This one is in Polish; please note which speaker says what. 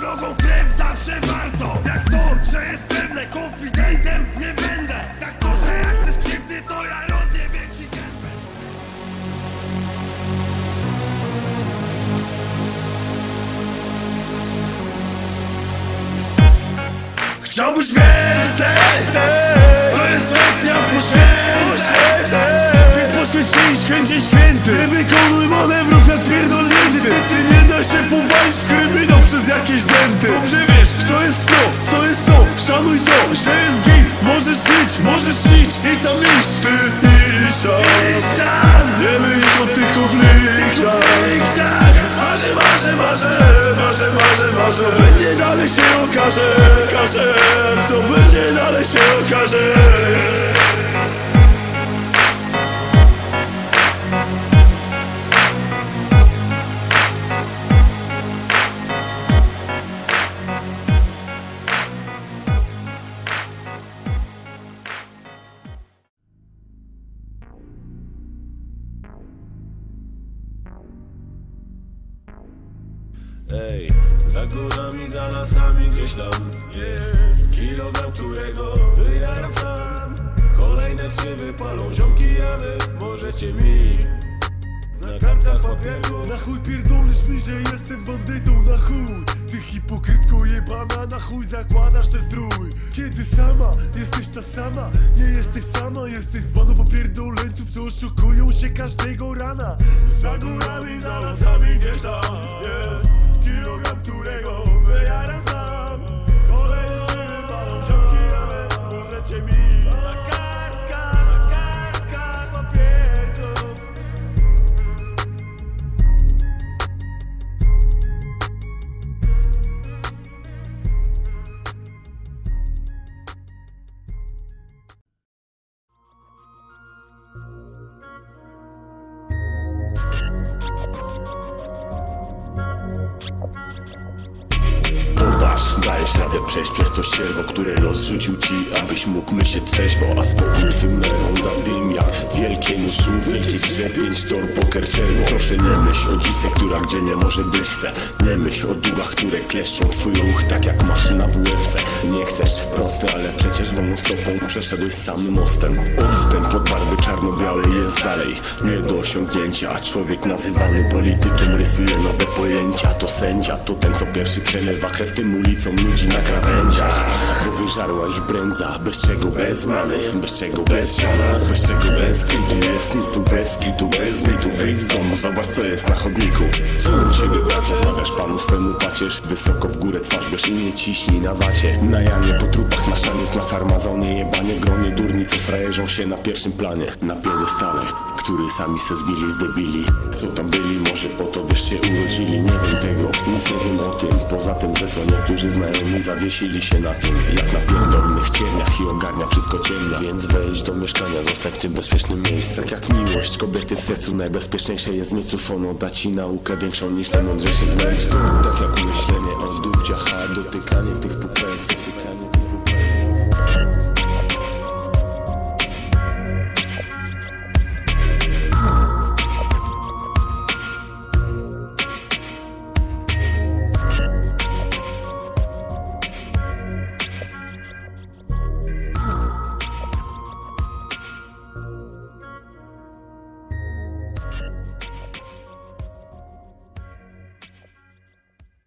Speaker 1: nogą krew zawsze warto. Jak to, że jest pewne, konfidentem nie będę. Tak to, że jak chcesz krzywdy, to ja rozjebię ci gębę. Chciałbyś więcej? To jest kwestia poświęceń. Więc poświęcić święcie święty. Wykonuj manewrów jak pierdolnięty Da się powalić w kryminał przez jakieś dęty Dobrze wiesz, kto jest kto, co jest co. Szanuj to, że jest git. Możesz żyć, możesz żyć i tam iść. Ty iść tam Nie myśl o tych konfliktach Marzę, marzę, marzę Marzę, marzę, marzę. Będzie dalej się okaże Każe, co będzie dalej się okaże
Speaker 2: Ej, za górami, za lasami gdzieś tam jest Kilogram, którego wyjaram sam. Kolejne trzy wypalą ziomki, a wy możecie mi Na kartkach papierku
Speaker 1: Na chuj pierdolisz mi, że jestem bandytą, na chuj. Ty hipokrytko jebana, na chuj zakładasz ten strój. Kiedy sama, jesteś ta sama Nie jesteś sama, jesteś z bandą popierdoleńców Co oszukują się każdego rana.
Speaker 2: Za górami, za lasami gdzieś tam jest
Speaker 3: dajesz radę przejść przez to ścierwo, które los rzucił ci, abyś mógł myśleć trzeźwo A spokój twym nerwom da dym jak wielkie nóżu, wielki drzew, tor, poker czerwo Proszę nie myśl o dzice, która gdzie nie może być. Chce Nie myśl o długach, które kleszczą twój ruch, tak jak maszyna w UFC Nie chcesz, proste, ale przecież wolną stopą przeszedłeś samym mostem. Odstęp od barwy czarno-białej jest dalej, nie do osiągnięcia A człowiek nazywany politykiem rysuje nowe pojęcia. To sędzia, to ten co pierwszy przelewa krew tym ulicom ludzi na krawędziach. Bo wyżarła ich brędza, bez czego bez many Bez czego bez siana, bez czego bez kitu Jest nic tu bez kitu, bez mitu. Wyjdź z domu, zobacz co jest na chodniku. U ciebie bracie, zmawiasz panu swemu pacierz Wysoko w górę twarz, bez nie ciśnij na wacie. Na jamie po trupach, na szaniec, na farmazonie. Jebanie gronie durni, co frajerzą się na pierwszym planie. Na piedestale, który sami se zbili z debili. Co tam byli, może po to wiesz się urodzili. Nie wiem tego, nic nie wiem o tym. Poza tym, że co niektórzy znajomi zawiesili się na tym. Jak na pierdolnych cieniach i ogarnia wszystko ciemnia Więc wejdź do mieszkania, zostań w tym bezpiecznym miejscu Tak jak miłość. Kobiety w sercu Najbezpieczniejsze jest mieć ono Da ci naukę większą niż ten mądrzejszy z wejściu Tak jak myślenie o dupciach, a dotykanie tych pupensów